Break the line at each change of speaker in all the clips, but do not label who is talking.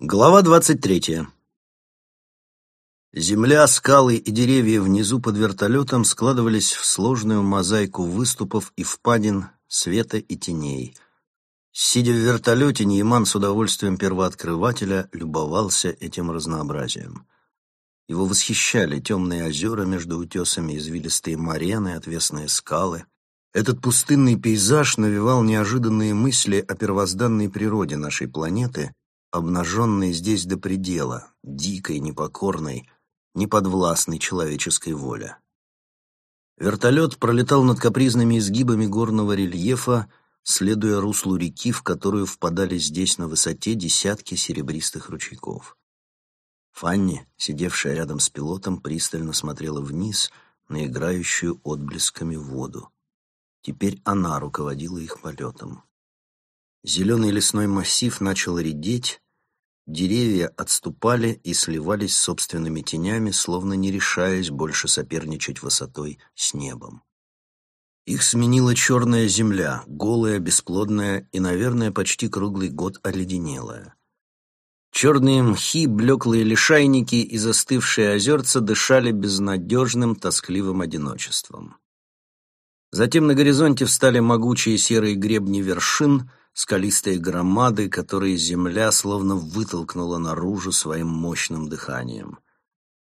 Глава двадцать третья. Земля, скалы и деревья внизу под вертолетом складывались в сложную мозаику выступов и впадин, света и теней. Сидя в вертолете, Нейман с удовольствием первооткрывателя любовался этим разнообразием. Его восхищали темные озера между утесами, извилистые марены, отвесные скалы. Этот пустынный пейзаж навевал неожиданные мысли о первозданной природе нашей планеты — обнаженной здесь до предела, дикой, непокорной, неподвластной человеческой воле. Вертолет пролетал над капризными изгибами горного рельефа, следуя руслу реки, в которую впадали здесь на высоте десятки серебристых ручейков. Фанни, сидевшая рядом с пилотом, пристально смотрела вниз на играющую отблесками воду. Теперь она руководила их полетом. Зеленый лесной массив начал редеть, деревья отступали и сливались собственными тенями, словно не решаясь больше соперничать высотой с небом. Их сменила черная земля, голая, бесплодная и, наверное, почти круглый год оледенелая. Черные мхи, блеклые лишайники и застывшие озерца дышали безнадежным, тоскливым одиночеством. Затем на горизонте встали могучие серые гребни вершин, скалистые громады, которые земля словно вытолкнула наружу своим мощным дыханием.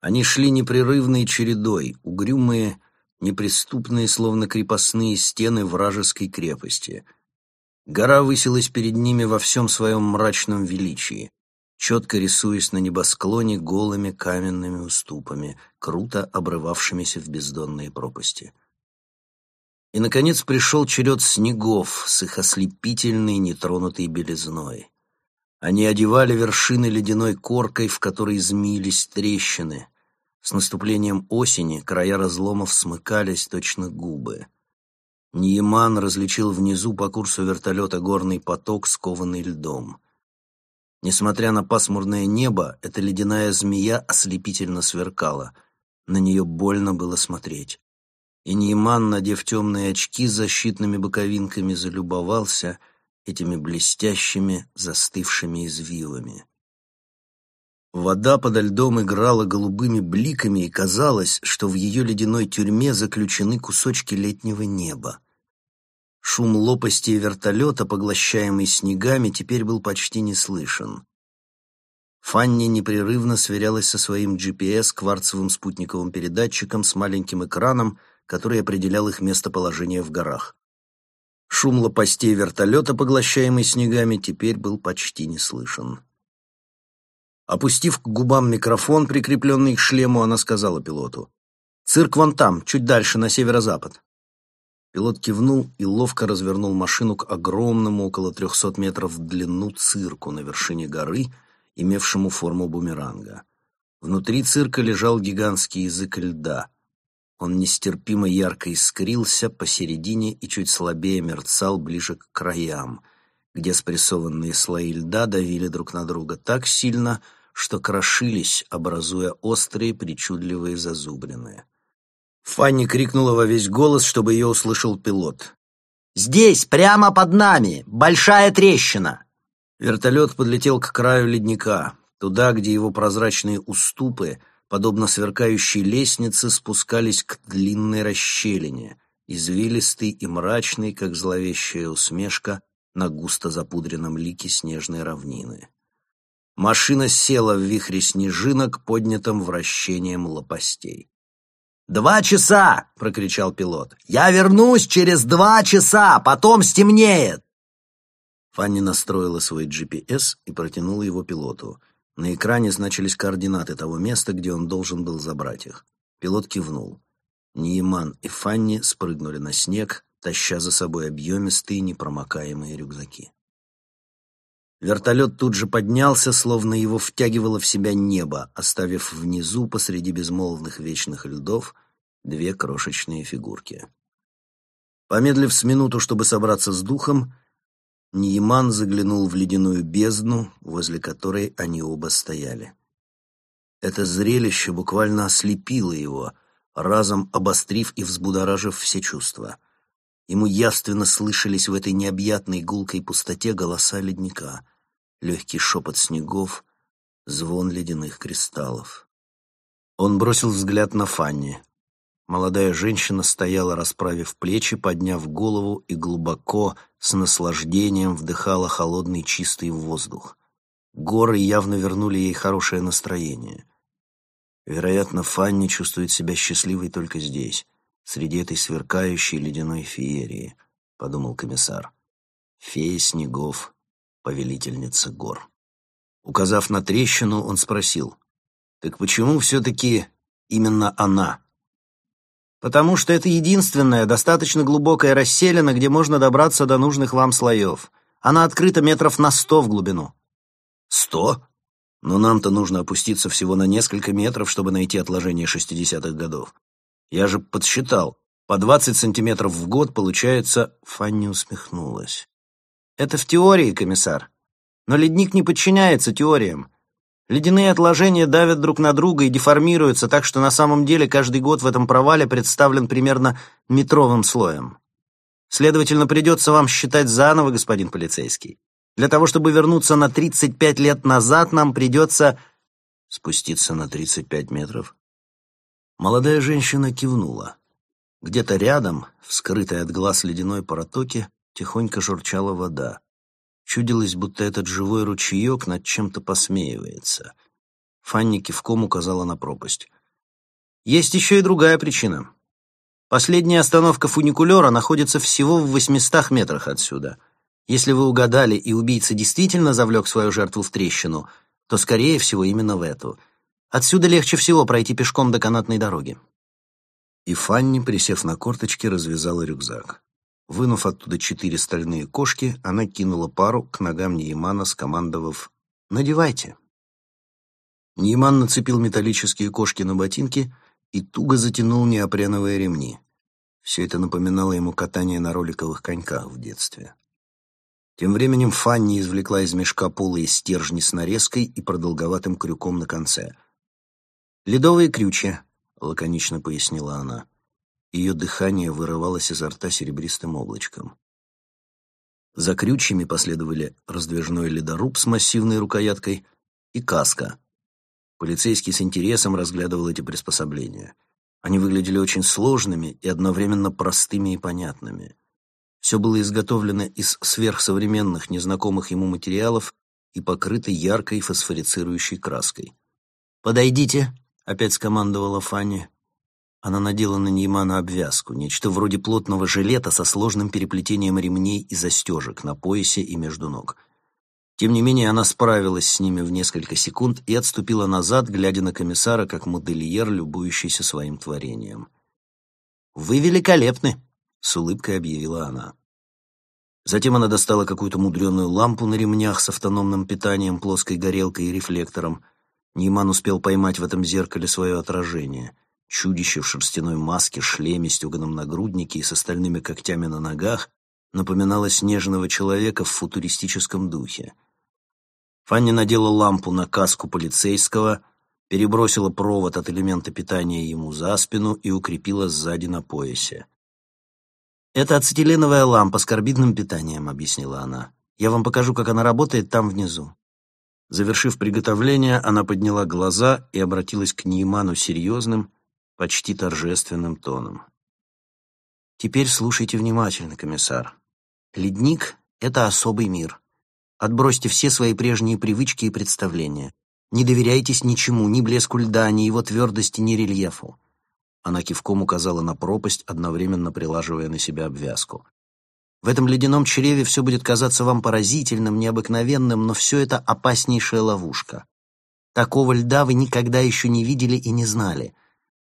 Они шли непрерывной чередой, угрюмые, неприступные, словно крепостные стены вражеской крепости. Гора высилась перед ними во всем своем мрачном величии, четко рисуясь на небосклоне голыми каменными уступами, круто обрывавшимися в бездонные пропасти. И, наконец, пришел черед снегов с их ослепительной нетронутой белизной. Они одевали вершины ледяной коркой, в которой змеились трещины. С наступлением осени края разломов смыкались точно губы. Ниеман различил внизу по курсу вертолета горный поток, скованный льдом. Несмотря на пасмурное небо, эта ледяная змея ослепительно сверкала. На нее больно было смотреть и Нейман, надев темные очки с защитными боковинками, залюбовался этими блестящими, застывшими извивами. Вода подо льдом играла голубыми бликами, и казалось, что в ее ледяной тюрьме заключены кусочки летнего неба. Шум лопасти вертолета, поглощаемый снегами, теперь был почти не слышен. Фанни непрерывно сверялась со своим GPS кварцевым спутниковым передатчиком с маленьким экраном — который определял их местоположение в горах. Шум лопастей вертолета, поглощаемый снегами, теперь был почти не слышен. Опустив к губам микрофон, прикрепленный к шлему, она сказала пилоту. «Цирк вон там, чуть дальше, на северо-запад». Пилот кивнул и ловко развернул машину к огромному, около трехсот метров в длину, цирку на вершине горы, имевшему форму бумеранга. Внутри цирка лежал гигантский язык льда. Он нестерпимо ярко искрился посередине и чуть слабее мерцал ближе к краям, где спрессованные слои льда давили друг на друга так сильно, что крошились, образуя острые, причудливые зазубрины. Фанни крикнула во весь голос, чтобы ее услышал пилот. «Здесь, прямо под нами! Большая трещина!» Вертолет подлетел к краю ледника, туда, где его прозрачные уступы — подобно сверкающей лестнице, спускались к длинной расщелине, извилистой и мрачной, как зловещая усмешка на густо запудренном лике снежной равнины. Машина села в вихре снежинок, поднятом вращением лопастей. «Два часа!» — прокричал пилот. «Я вернусь через два часа! Потом стемнеет!» Фанни настроила свой GPS и протянула его пилоту — на экране значились координаты того места, где он должен был забрать их. Пилот кивнул. Ниеман и Фанни спрыгнули на снег, таща за собой объемистые непромокаемые рюкзаки. Вертолет тут же поднялся, словно его втягивало в себя небо, оставив внизу, посреди безмолвных вечных льдов, две крошечные фигурки. Помедлив с минуту, чтобы собраться с духом, Ниеман заглянул в ледяную бездну, возле которой они оба стояли. Это зрелище буквально ослепило его, разом обострив и взбудоражив все чувства. Ему явственно слышались в этой необъятной гулкой пустоте голоса ледника. легкий шепот снегов, звон ледяных кристаллов. Он бросил взгляд на Фанни. Молодая женщина стояла, расправив плечи, подняв голову и глубоко, с наслаждением вдыхала холодный чистый воздух. Горы явно вернули ей хорошее настроение. Вероятно, Фанни чувствует себя счастливой только здесь, среди этой сверкающей ледяной феерии, — подумал комиссар. Фея снегов, повелительница гор. Указав на трещину, он спросил, «Так почему все-таки именно она?»
«Потому что это единственная, достаточно глубокая расселена, где можно добраться до нужных вам слоев. Она открыта метров на сто в глубину».
«Сто? Но нам-то нужно опуститься всего на несколько метров, чтобы найти отложение шестидесятых годов. Я же подсчитал, по двадцать сантиметров в год получается...» Фанни усмехнулась.
Это в теории, комиссар. Но ледник не подчиняется теориям. Ледяные отложения давят друг на друга и деформируются, так что на самом деле каждый год в этом провале представлен примерно метровым слоем. Следовательно, придется вам считать заново, господин полицейский. Для того, чтобы вернуться на 35 лет назад, нам придется...
Спуститься на 35 метров? Молодая женщина кивнула. Где-то рядом, в скрытой от глаз ледяной протоке, Тихонько журчала вода. Чудилось, будто этот живой ручеек над чем-то посмеивается. Фанни кивком указала на пропасть.
«Есть еще и другая причина. Последняя остановка фуникулера находится всего в восьмистах метрах отсюда. Если вы угадали, и убийца действительно завлек свою жертву в трещину, то, скорее всего, именно в эту. Отсюда легче всего пройти пешком до канатной дороги».
И Фанни, присев на корточки, развязала рюкзак. Вынув оттуда четыре стальные кошки, она кинула пару к ногам Неймана, скомандовав «Надевайте». Нейман нацепил металлические кошки на ботинки и туго затянул неопреновые ремни. Все это напоминало ему катание на роликовых коньках в детстве. Тем временем Фанни извлекла из мешка полые стержни с нарезкой и продолговатым крюком на конце.
«Ледовые крючья», —
лаконично пояснила она. Ее дыхание вырывалось изо рта серебристым облачком. За крючьями последовали раздвижной ледоруб с массивной рукояткой и каска. Полицейский с интересом разглядывал эти приспособления. Они выглядели очень сложными и одновременно простыми и понятными. Все было изготовлено из сверхсовременных, незнакомых ему материалов и покрыто яркой фосфорицирующей краской.
«Подойдите», — опять скомандовала Фанни.
Она надела на Неймана обвязку, нечто вроде плотного жилета со сложным переплетением ремней и застежек на поясе и между ног. Тем не менее, она справилась с ними в несколько секунд и отступила назад, глядя на комиссара, как модельер, любующийся своим творением.
«Вы великолепны!»
— с улыбкой объявила она. Затем она достала какую-то мудреную лампу на ремнях с автономным питанием, плоской горелкой и рефлектором. Нейман успел поймать в этом зеркале свое отражение — Чудище в шерстяной маске, шлеме, стеганом нагруднике и с остальными когтями на ногах напоминало снежного человека в футуристическом духе. Фанни надела лампу на каску полицейского, перебросила провод от элемента питания ему за спину и укрепила сзади на поясе.
«Это ацетиленовая лампа с карбидным питанием», — объяснила она. «Я вам покажу, как она работает там внизу».
Завершив приготовление, она подняла глаза и обратилась к Нейману серьезным, почти торжественным тоном.
«Теперь слушайте внимательно, комиссар. Ледник — это особый мир. Отбросьте все свои прежние привычки и представления. Не доверяйтесь ничему, ни блеску льда, ни его твердости, ни рельефу».
Она кивком указала на пропасть, одновременно прилаживая на себя обвязку.
В этом ледяном чреве все будет казаться вам поразительным, необыкновенным, но все это опаснейшая ловушка. Такого льда вы никогда еще не видели и не знали.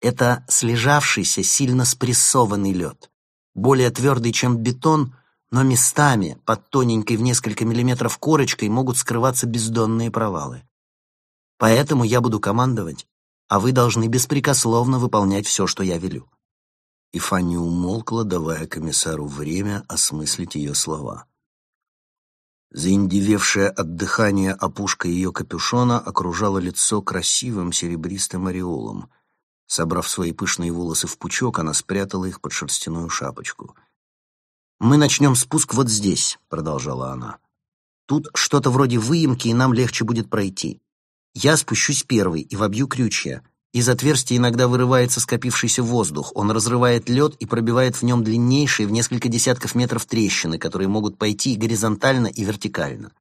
Это слежавшийся, сильно спрессованный лед. Более твердый, чем бетон, но местами под тоненькой в несколько миллиметров корочкой могут скрываться бездонные провалы. Поэтому я буду командовать, а вы должны беспрекословно выполнять все, что я велю.
И Фанни умолкла, давая комиссару время осмыслить ее слова. Заиндевевшая от дыхания опушка ее капюшона окружала лицо красивым серебристым ореолом — Собрав свои пышные волосы в пучок, она спрятала их под шерстяную шапочку.
«Мы начнем спуск вот здесь», — продолжала она. Тут что-то вроде выемки, и нам легче будет пройти. Я спущусь первый и вобью крючья. Из отверстия иногда вырывается скопившийся воздух. Он разрывает лед и пробивает в нем длиннейшие в несколько десятков метров трещины, которые могут пойти и горизонтально, и вертикально.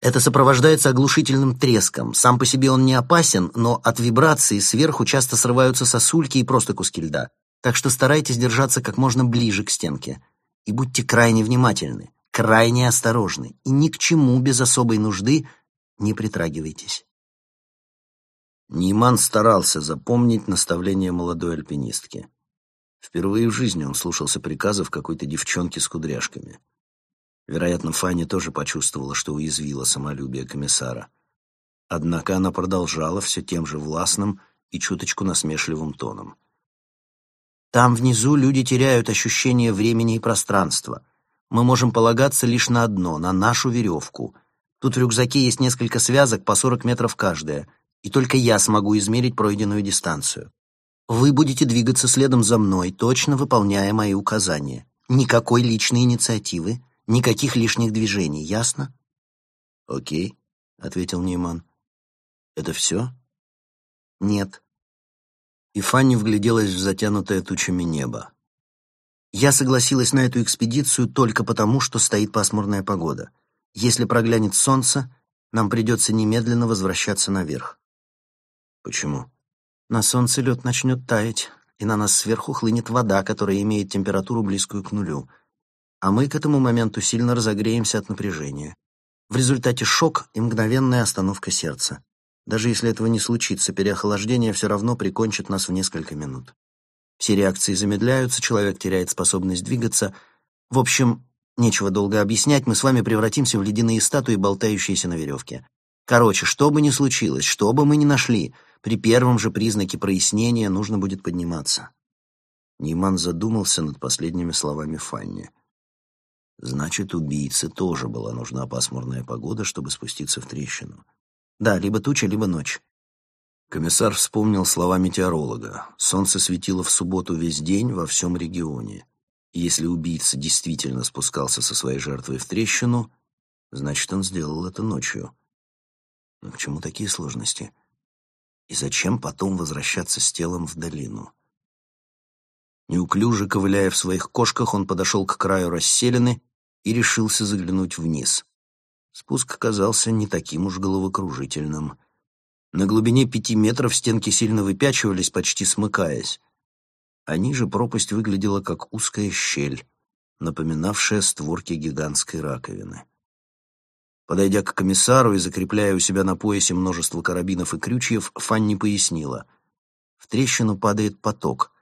Это сопровождается оглушительным треском. Сам по себе он не опасен, но от вибрации сверху часто срываются сосульки и просто куски льда. Так что старайтесь держаться как можно ближе к стенке. И будьте крайне внимательны, крайне осторожны, и ни к чему без особой нужды не притрагивайтесь.
Ниман старался запомнить наставление молодой альпинистки. Впервые в жизни он слушался приказов какой-то девчонки с кудряшками. Вероятно, Фанни тоже почувствовала, что уязвила самолюбие комиссара. Однако она продолжала все тем же властным и чуточку насмешливым тоном.
«Там внизу люди теряют ощущение времени и пространства. Мы можем полагаться лишь на одно, на нашу веревку. Тут в рюкзаке есть несколько связок по 40 метров каждая — и только я смогу измерить пройденную дистанцию. Вы будете двигаться следом за мной, точно выполняя мои указания. Никакой личной инициативы, никаких лишних движений, ясно?
«Окей», — ответил Нейман. «Это все?»
«Нет».
И Фанни вгляделась в затянутое тучами небо.
«Я согласилась на эту экспедицию только потому, что стоит пасмурная погода. Если проглянет солнце, нам придется немедленно возвращаться наверх.
Почему?
На солнце лед начнет таять, и на нас сверху хлынет вода, которая имеет температуру близкую к нулю. А мы к этому моменту сильно разогреемся от напряжения. В результате шок и мгновенная остановка сердца. Даже если этого не случится, переохлаждение все равно прикончит нас в несколько минут. Все реакции замедляются, человек теряет способность двигаться. В общем, нечего долго объяснять, мы с вами превратимся в ледяные статуи, болтающиеся на веревке. Короче, что бы ни случилось, что бы мы ни нашли — при первом же признаке прояснения нужно будет подниматься.
Ниман задумался над последними словами Фанни. Значит, убийце тоже была нужна пасмурная погода, чтобы спуститься в трещину.
Да, либо туча, либо ночь.
Комиссар вспомнил слова метеоролога. Солнце светило в субботу весь день во всем регионе. Если убийца действительно спускался со своей жертвой в трещину, значит, он сделал это ночью. Но к чему такие сложности? И зачем потом возвращаться с телом в долину? Неуклюже ковыляя в своих кошках, он подошел к краю расселены и решился заглянуть вниз. Спуск оказался не таким уж головокружительным. На глубине пяти метров стенки сильно выпячивались, почти смыкаясь. А ниже пропасть выглядела как узкая щель, напоминавшая створки гигантской раковины. Подойдя к комиссару и закрепляя у себя на поясе множество карабинов и крючьев, Фанни пояснила. В трещину падает поток.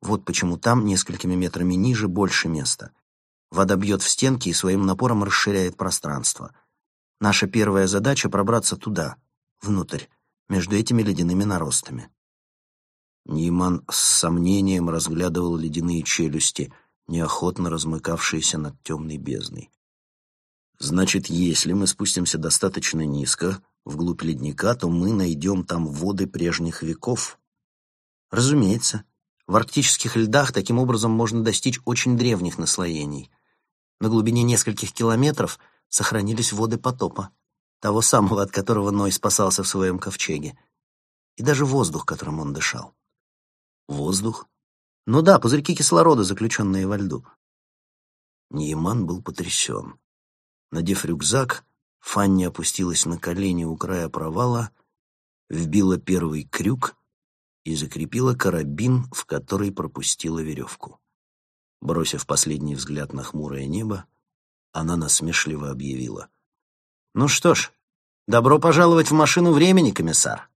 Вот почему там, несколькими метрами ниже, больше места. Вода бьет в стенки и своим напором расширяет пространство. Наша первая задача — пробраться туда, внутрь, между этими ледяными наростами. Ниман с сомнением разглядывал ледяные челюсти, неохотно размыкавшиеся над темной бездной. Значит, если мы спустимся достаточно низко, вглубь ледника, то мы найдем там воды прежних веков.
Разумеется. В арктических льдах таким образом можно достичь очень древних наслоений. На глубине нескольких километров сохранились воды потопа, того самого, от которого Ной спасался в своем ковчеге, и даже воздух, которым он дышал.
Воздух?
Ну да, пузырьки кислорода, заключенные во льду.
Ниеман был потрясен. Надев рюкзак, Фанни опустилась на колени у края провала, вбила первый крюк и закрепила карабин, в который пропустила веревку. Бросив последний взгляд на хмурое небо, она насмешливо объявила.
«Ну что ж, добро пожаловать в машину времени, комиссар!»